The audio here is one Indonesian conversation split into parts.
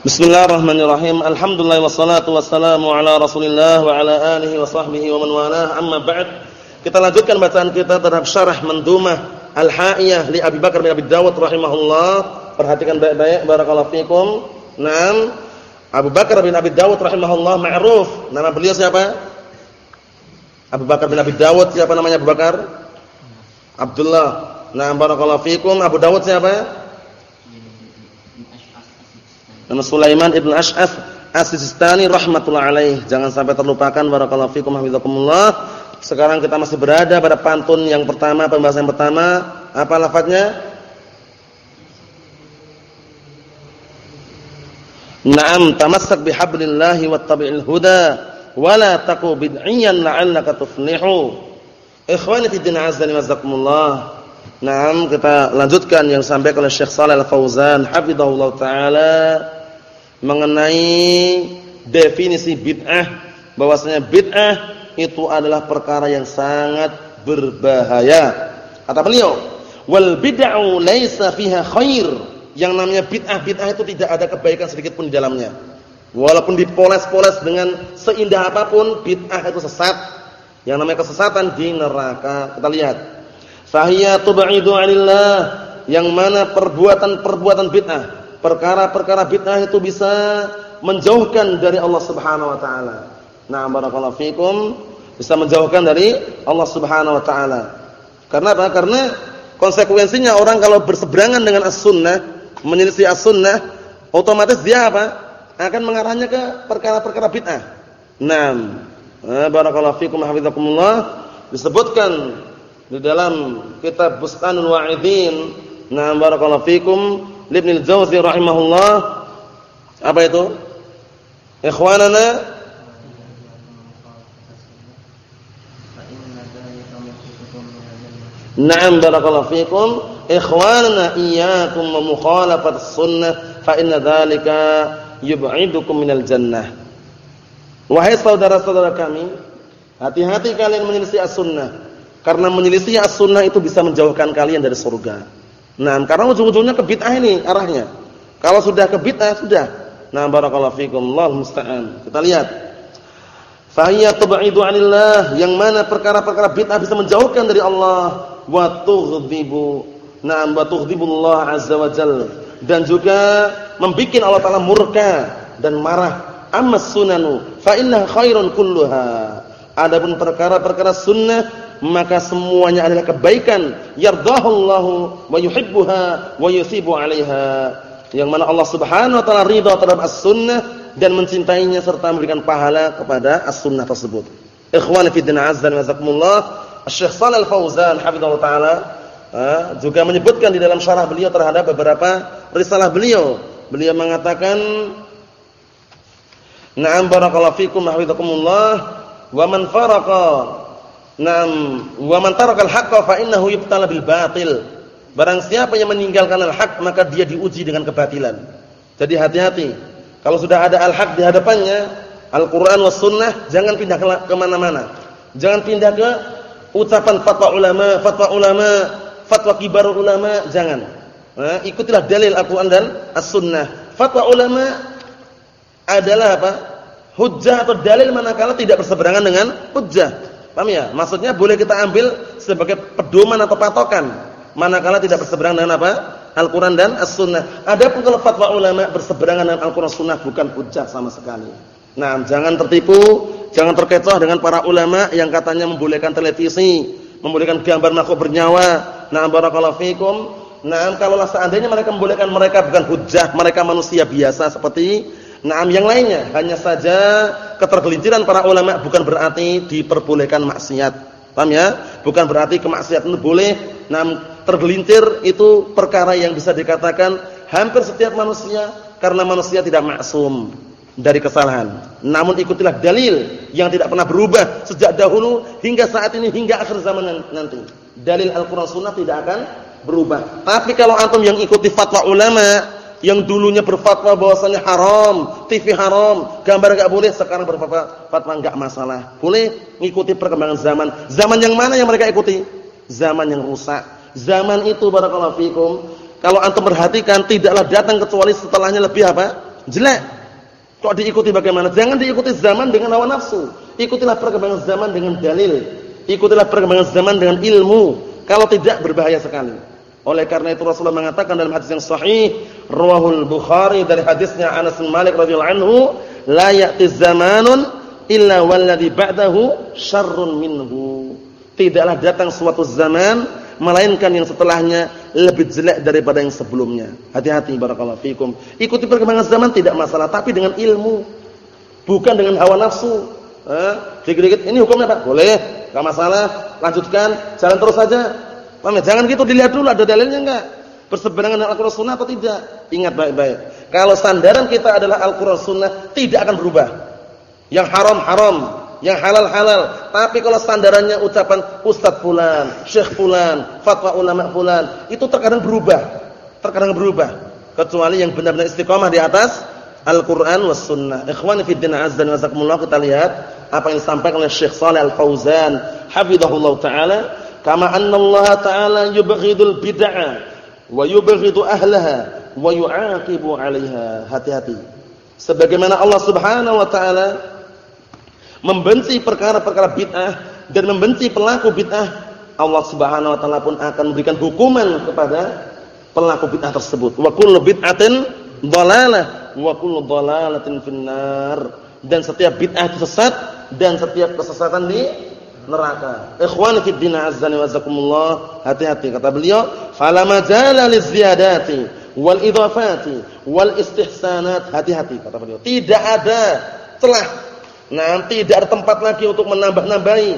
Bismillahirrahmanirrahim. Alhamdulillah wassalatu wassalamu ala Rasulillah wa ala alihi wa sahbihi wa man walah. Amma ba'd. Kita lanjutkan bacaan kita terhadap syarah Mandumah Al-Ha'iyah li Abi Bakar bin Abi Dawud rahimahullah. Perhatikan baik-baik barakallahu fikum. Naam. Abu Bakar bin Abi Dawud rahimahullah ma'ruf. Nama beliau siapa? Abu Bakar bin Abi Dawud. Siapa namanya Abu Bakar? Abdullah. Naam barakallahu fikum. Abu Dawud siapa? Nama Sulaiman ibn Ash'af As-Sistani rahmatullah alaih. Jangan sampai terlupakan barakallahu fikum hafizakumullah. Sekarang kita masih berada pada pantun yang pertama, pembahasan yang pertama. Apa lafadznya? Naam, tamassak bihablillahi wattabi'il huda wa la taqu bid'iyan la'allaka tuflihu. Ikhwani fi din azza wa. Naam, kita lanjutkan yang sampai oleh Syekh Shalal Al-Fauzan hafizahullah taala mengenai definisi bid'ah bahwasanya bid'ah itu adalah perkara yang sangat berbahaya. Kata beliau, wal bid'u laisa fiha khair. Yang namanya bid'ah bid'ah itu tidak ada kebaikan sedikit pun di dalamnya. Walaupun dipoles-poles dengan seindah apa pun, bid'ah itu sesat. Yang namanya kesesatan di neraka. Kita lihat. Fahiya tub'idu 'anillah. Yang mana perbuatan-perbuatan bid'ah perkara-perkara bid'ah itu bisa menjauhkan dari Allah Subhanahu wa taala. Nah, barakallahu fikum bisa menjauhkan dari Allah Subhanahu wa taala. Karena apa? Karena konsekuensinya orang kalau berseberangan dengan as-sunnah, menyelisih as-sunnah, otomatis dia apa? akan mengarahnya ke perkara-perkara bid'ah. Nah, barakallahu fikum hafizakumullah disebutkan di dalam kitab Bustanul Wa'idin, nah barakallahu fikum Ibnu Al-Jauzi rahimahullah apa itu? Ikhwanana Naam barakallahu fikum ikhwanana iyyakum wa mukhalafat sunnah fa inna dzalika yub'idukum minal jannah. Wahai saudara-saudara kami, hati-hati kalian menyelisih as-sunnah karena menyelisih as-sunnah itu bisa menjauhkan kalian dari surga. Nah, karena ujung-ujungnya ke bid'ah ini arahnya. Kalau sudah ke bid'ah sudah. Nah, barakallahu fikum, Allah musta'an. Kita lihat. Fahiya tub'idu 'anillah, yang mana perkara-perkara bid'ah bisa menjauhkan dari Allah wa tughdibu. Na'am wa tughdibullah azza wa jalla. Dan juga membikin Allah Taala murka dan marah. Amma sunanu fa innaha khairun kulluha. Adapun perkara-perkara sunnah maka semuanya adalah kebaikan yardahullahu wa yuhibbuha wa yusibu 'alaiha yang mana Allah Subhanahu wa taala ridha terhadap as-sunnah dan mencintainya serta memberikan pahala kepada as-sunnah tersebut. Ikhwani fi din azza wa jazakumullah, Syekh Shalal Fauzan hafizallahu taala juga menyebutkan di dalam syarah beliau terhadap beberapa risalah beliau. Beliau mengatakan Na'am barakallahu fikum hafizakumullah wa man faraqa Naam, wa man tarakal haqqo fa innahu yubtala bil batil. Barang siapa yang meninggalkan al-haq maka dia diuji dengan kebatilan. Jadi hati-hati. Kalau sudah ada al-haq di hadapannya, Al-Qur'an was sunnah, jangan pindah ke mana-mana. Jangan pindah ke ucapan fatwa ulama, fatwa ulama, fatwa kibar ulama, jangan. Nah, ikutilah dalil Al-Qur'an dan As-Sunnah. Fatwa ulama adalah apa? Hujjah atau dalil manakala tidak berseberangan dengan hujjah. Paham ya? Maksudnya boleh kita ambil sebagai pedoman atau patokan manakala tidak berseberangan dengan apa? Al-Qur'an dan As-Sunnah. Adapun kalau fatwa ulama berseberangan dengan Al-Qur'an Sunnah bukan hujjah sama sekali. Nah, jangan tertipu, jangan terkecoh dengan para ulama yang katanya membolehkan televisi, membolehkan gambar makhluk bernyawa. Nah, barakallahu fikum. Nah, kalau seandainya mereka membolehkan mereka bukan hujjah, mereka manusia biasa seperti Naam yang lainnya, hanya saja ketergelinciran para ulama bukan berarti diperbolehkan maksiat. Paham ya? Bukan berarti kemaksiatan itu boleh. Naam tergelincir itu perkara yang bisa dikatakan hampir setiap manusia karena manusia tidak maksum dari kesalahan. Namun ikutilah dalil yang tidak pernah berubah sejak dahulu hingga saat ini hingga akhir zaman nanti. Dalil Al-Qur'an Sunnah tidak akan berubah. Tapi kalau antum yang ikuti fatwa ulama yang dulunya berfatwa bahwasanya haram, TV haram, gambar enggak boleh, sekarang berfatwa fatwa enggak masalah. Boleh ngikuti perkembangan zaman. Zaman yang mana yang mereka ikuti? Zaman yang rusak. Zaman itu barakallahu fikum, kalau antum perhatikan tidaklah datang kecuali setelahnya lebih apa? Jelek. Kok diikuti bagaimana? Jangan diikuti zaman dengan hawa nafsu. Ikutilah perkembangan zaman dengan dalil. Ikutilah perkembangan zaman dengan ilmu. Kalau tidak berbahaya sekali. Oleh karena itu Rasulullah mengatakan dalam hadis yang sahih, Rawahul Bukhari dari hadisnya Anas bin Malik radhiyallahu anhu, la ya'ti zamanun illa walladhi ba'dahu syarrun minhu. Tidaklah datang suatu zaman melainkan yang setelahnya lebih jelek daripada yang sebelumnya. Hati-hati barakallahu fikum. Ikuti perkembangan zaman tidak masalah, tapi dengan ilmu. Bukan dengan hawa nafsu. Eh, dikit-dikit ini hukumnya Pak, boleh, enggak masalah, lanjutkan, jalan terus saja. Paham? Jangan gitu dilihat dulu ada dalilnya enggak? Berseberangan dengan Al-Qur'an Sunnah atau tidak? Ingat baik-baik. Kalau sandaran kita adalah Al-Qur'an Sunnah, tidak akan berubah. Yang haram haram, yang halal halal. Tapi kalau sandarannya ucapan Ustaz fulan, Syekh fulan, fatwa ulama fulan, itu terkadang berubah. Terkadang berubah. Kecuali yang benar-benar istiqomah di atas Al-Qur'an was sunnah. Ikhwani fi din azza wa kita lihat apa yang disampaikan oleh Syekh Shalih Al-Fauzan hafizahullah taala kama anna Allah taala yubghidul bid'ah wa yubghidu ahlaha wa yu'aqibu 'alaiha. Hati-hati. Sebagaimana Allah Subhanahu wa taala membenci perkara-perkara bid'ah dan membenci pelaku bid'ah, Allah Subhanahu wa taala pun akan memberikan hukuman kepada pelaku bid'ah tersebut. Wa kullu bid'atin dhalalah wa kullu dhalalatin finnar. Dan setiap bid'ah itu sesat dan setiap kesesatan di neraka. Ikhwani fid din azzani wa zakumullah, hati-hati kata beliau, fala majala liziyadati wal idhafati wal istihsanat. Hati-hati kata beliau. Tidak ada celah. Nah, tidak ada tempat lagi untuk menambah-nambahi.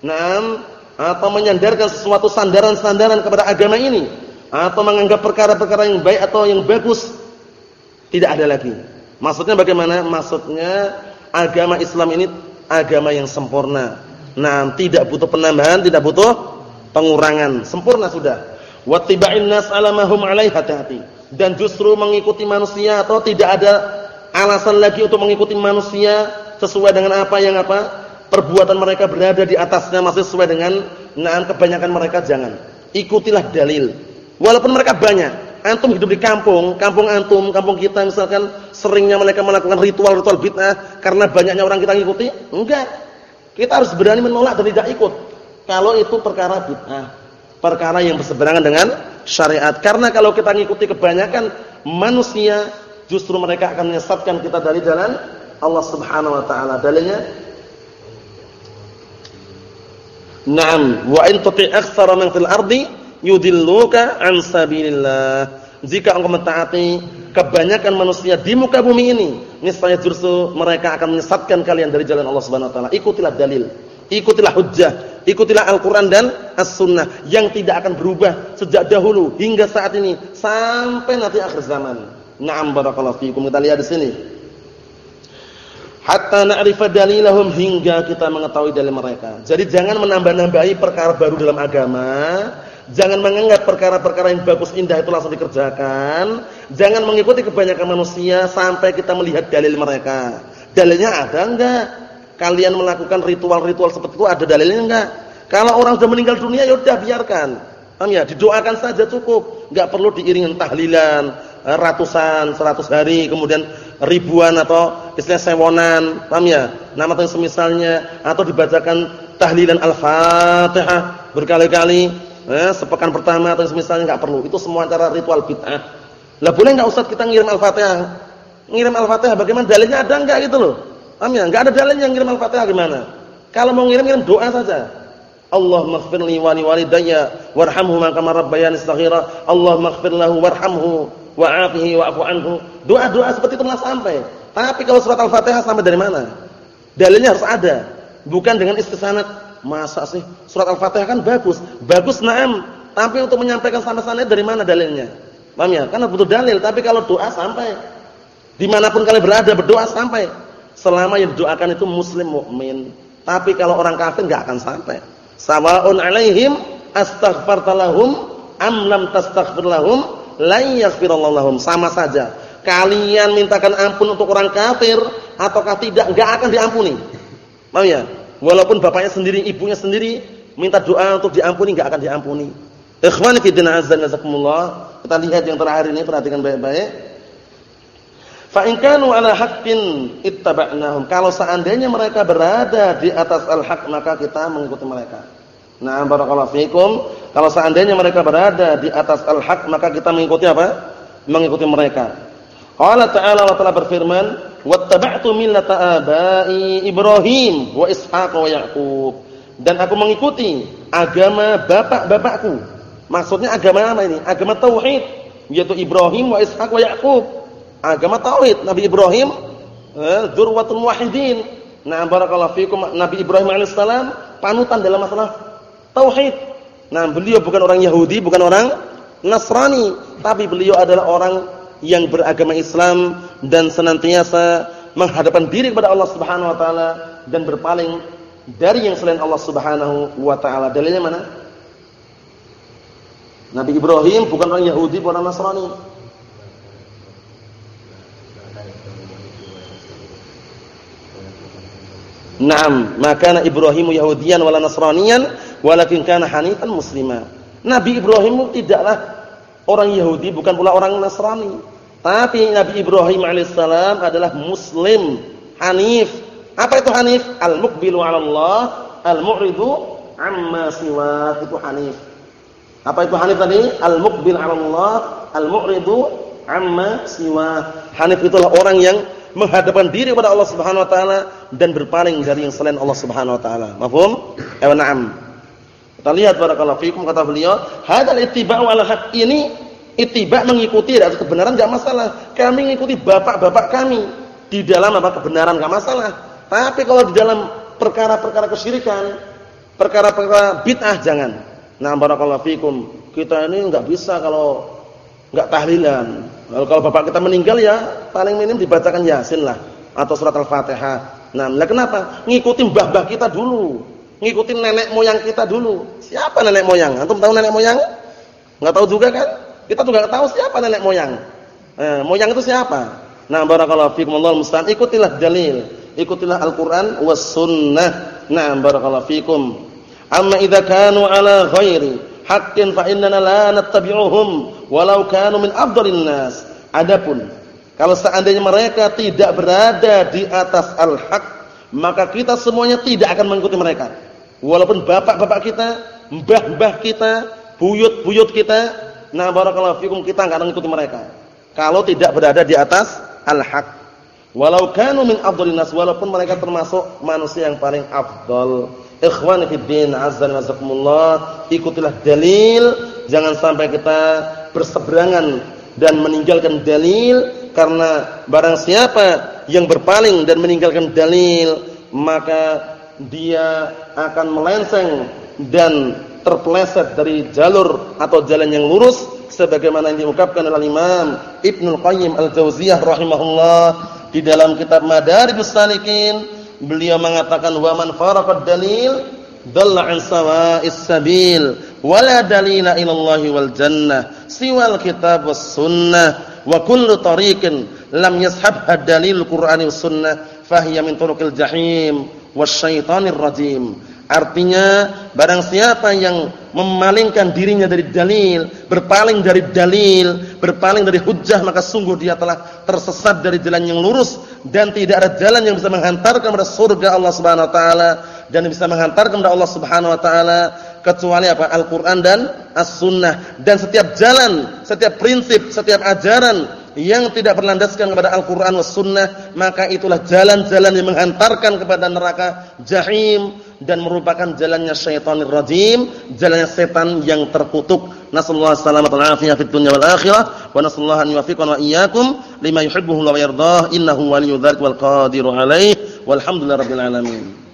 Nah, atau menyandarkan sesuatu sandaran-sandaran kepada agama ini atau menganggap perkara-perkara yang baik atau yang bagus tidak ada lagi. Maksudnya bagaimana? Maksudnya agama Islam ini agama yang sempurna. Nah, tidak butuh penambahan, tidak butuh pengurangan. Sempurna sudah. Wattiba'in nas 'ala ma hum 'alaihi hati-hati. Dan justru mengikuti manusia atau tidak ada alasan lagi untuk mengikuti manusia sesuai dengan apa yang apa? Perbuatan mereka berada di atasnya masih sesuai dengan nah kebanyakan mereka jangan. Ikutilah dalil. Walaupun mereka banyak. Antum hidup di kampung, kampung antum, kampung kita misalkan seringnya mereka melakukan ritual-ritual bid'ah karena banyaknya orang kita ngikuti? Enggak. Kita harus berani menolak dan tidak ikut. Kalau itu perkara bid'ah, perkara yang berseberangan dengan syariat. Karena kalau kita ngikuti kebanyakan manusia, justru mereka akan menyesatkan kita dari jalan Allah Subhanahu wa taala. Dalilnya Naam, wa in tuti' aktsara man fil ardi yudilluka an sabilillah. Jika engkau mentaati kebanyakan manusia di muka bumi ini, niscaya justru mereka akan menyesatkan kalian dari jalan Allah Subhanahu wa taala. Ikutilah dalil, ikutilah hujjah, ikutilah Al-Qur'an dan As-Sunnah yang tidak akan berubah sejak dahulu hingga saat ini sampai nanti akhir zaman. Na'am barakallahu fiikum. Kita lihat di sini. Hatta na'rifa dalilahum hingga kita mengetahui dalil mereka. Jadi jangan menambah-nambahi perkara baru dalam agama Jangan menganggap perkara-perkara yang bagus indah itu langsung dikerjakan. Jangan mengikuti kebanyakan manusia sampai kita melihat dalil mereka. Dalilnya ada enggak? Kalian melakukan ritual-ritual seperti itu ada dalilnya enggak? Kalau orang sudah meninggal dunia ya udah biarkan. Paham ya? Didoakan saja cukup. Enggak perlu diiringi tahlilan eh, ratusan, seratus hari, kemudian ribuan atau istilah sewonan. Paham ya? Nama atau semisalnya atau dibacakan tahlilan Al-Fatihah berkali-kali eh, sepekan pertama atau misalnya nggak perlu. Itu semua cara ritual bid'ah. Lah boleh nggak Ustaz kita ngirim Al-Fatihah? Ngirim Al-Fatihah bagaimana? Dalilnya ada enggak gitu loh. Paham ya? Enggak ada dalilnya ngirim Al-Fatihah gimana? Kalau mau ngirim ngirim doa saja. Allahumma ighfir li wa liwalidayya warhamhuma kama rabbayani shaghira. Allahumma ighfir lahu warhamhu wa'afihi wa'fu anhu. Doa-doa seperti itu malah sampai. Tapi kalau surat Al-Fatihah sampai dari mana? Dalilnya harus ada. Bukan dengan istisanad Masa sih? Surat Al-Fatihah kan bagus. Bagus na'am. Tapi untuk menyampaikan sana-sana dari mana dalilnya? Paham ya? Karena butuh dalil. Tapi kalau doa sampai. Di mana pun kalian berada berdoa sampai. Selama yang didoakan itu muslim mukmin. Tapi kalau orang kafir nggak akan sampai. Sawa'un 'alaihim astaghfarta lahum am lam lahum. Sama saja. Kalian mintakan ampun untuk orang kafir ataukah tidak enggak akan diampuni. Paham ya? Walaupun bapaknya sendiri, ibunya sendiri minta doa untuk diampuni enggak akan diampuni. Ikhwani fi din azza. Kita lihat yang terakhir ini perhatikan baik-baik. Fa in kanu ala haqqin ittaba'nahum. Kalau seandainya mereka berada di atas al-haq maka kita mengikuti mereka. Nah, barakallahu fikum. Kalau seandainya mereka berada di atas al-haq maka kita mengikuti apa? Mengikuti mereka. Allah Ta'ala Allah Ta'ala berfirman, "Wattaba'tu millata abai Ibrahim wa Ishaq wa Yaqub." Dan aku mengikuti agama bapak-bapakku. Maksudnya agama apa ini? Agama tauhid, yaitu Ibrahim wa Ishaq wa Yaqub agama tauhid. Nabi Ibrahim eh, dzurwatul muwahhidin. Nah, barakallahu fikum Nabi Ibrahim alaihissalam panutan dalam masalah tauhid. Nah, beliau bukan orang Yahudi, bukan orang Nasrani, tapi beliau adalah orang yang beragama Islam dan senantiasa menghadapkan diri kepada Allah Subhanahu wa taala dan berpaling dari yang selain Allah Subhanahu wa taala. Dalilnya mana? Nabi Ibrahim bukan orang Yahudi, bukan orang Nasrani. Naam, maka Ibrahim Yahudiyan wala Nasraniyan walakin kana hanifan muslima. Nabi Ibrahim tidaklah orang Yahudi bukan pula orang Nasrani. Tapi Nabi Ibrahim alaihissalam adalah muslim, hanif. Apa itu hanif? Al-muqbilu 'ala Allah, al-mu'ridu 'amma siwa. Itu hanif. Apa itu hanif tadi? Al-muqbil 'ala Allah, al-mu'ridu 'amma siwa. Hanif itulah orang yang menghadapkan diri kepada Allah Subhanahu wa taala dan berpaling dari yang selain Allah Subhanahu wa taala. Mafhum? Eh na'am. Kita lihat barakallahu fikum kata beliau, hadzal ittiba'u 'ala haqq ini ittiba' mengikuti dari kebenaran enggak masalah. Kami mengikuti bapak-bapak kami di dalam apa kebenaran enggak masalah. Tapi kalau di dalam perkara-perkara kesyirikan, perkara-perkara bid'ah jangan. Nah, barakallahu fikum. Kita ini enggak bisa kalau enggak tahlilan. Lalu kalau bapak kita meninggal ya paling minim dibacakan Yasin lah atau surat Al-Fatihah. Nah, kenapa? Ngikutin mbah-mbah kita dulu. Ngikutin nenek moyang kita dulu. Siapa nenek moyang? Antum tahu nenek moyang? Enggak tahu juga kan? Kita juga enggak tahu siapa nenek moyang. Eh, moyang itu siapa? Nah, barakallahu fikum Allah musta'an. Ikutilah dalil. Ikutilah Al-Qur'an was sunnah. Nah, barakallahu fikum. Amma idza kanu ala ghairi haqqin fa innana la nattabi'uhum walau kanu min afdhalin nas. Adapun kalau seandainya mereka tidak berada di atas al-haq, maka kita semuanya tidak akan mengikuti mereka. Walaupun bapak-bapak kita, mbah-mbah kita, buyut-buyut kita, nah barakallahu fikum kita enggak akan mengikuti mereka. Kalau tidak berada di atas al-haq. Walau kanu min afdhalin nas, walaupun mereka termasuk manusia yang paling afdal. Ikhwani fi din, azza wa jazakumullah, ikutilah dalil, jangan sampai kita berseberangan dan meninggalkan dalil karena barang siapa yang berpaling dan meninggalkan dalil maka dia akan melenceng dan terpeleset dari jalur atau jalan yang lurus sebagaimana yang diungkapkan oleh Imam Ibnu Qayyim Al-Jauziyah rahimahullah di dalam kitab Madarijus Salikin beliau mengatakan wa man faraqad dalil dalla an sawa'is sabil wala dalila ilallahi wal jannah siwal kitab was sunnah wa kullu tariqin lam yashabha dalil qur'ani was sunnah fahiya min turuqil jahim wasyaitonir rajim Artinya barang siapa yang memalingkan dirinya dari dalil, berpaling dari dalil, berpaling dari hujjah maka sungguh dia telah tersesat dari jalan yang lurus dan tidak ada jalan yang bisa menghantarkan kepada surga Allah Subhanahu wa taala dan bisa menghantarkan kepada Allah Subhanahu wa taala kecuali apa? Al-Qur'an dan As-Sunnah. Dan setiap jalan, setiap prinsip, setiap ajaran yang tidak berlandaskan kepada Al-Qur'an was Sunnah, maka itulah jalan-jalan yang menghantarkan kepada neraka jahim dan merupakan jalannya syaitanir rajim, jalannya setan yang terkutuk. Nasallahu alaihi wa afiyah fid dunya wal akhirah wa nasallahu an yuwaffiqana wa iyyakum lima yuhibbuhu wa yardah innahu waliyyu dzalik wal qadiru alaihi walhamdulillahi rabbil alamin.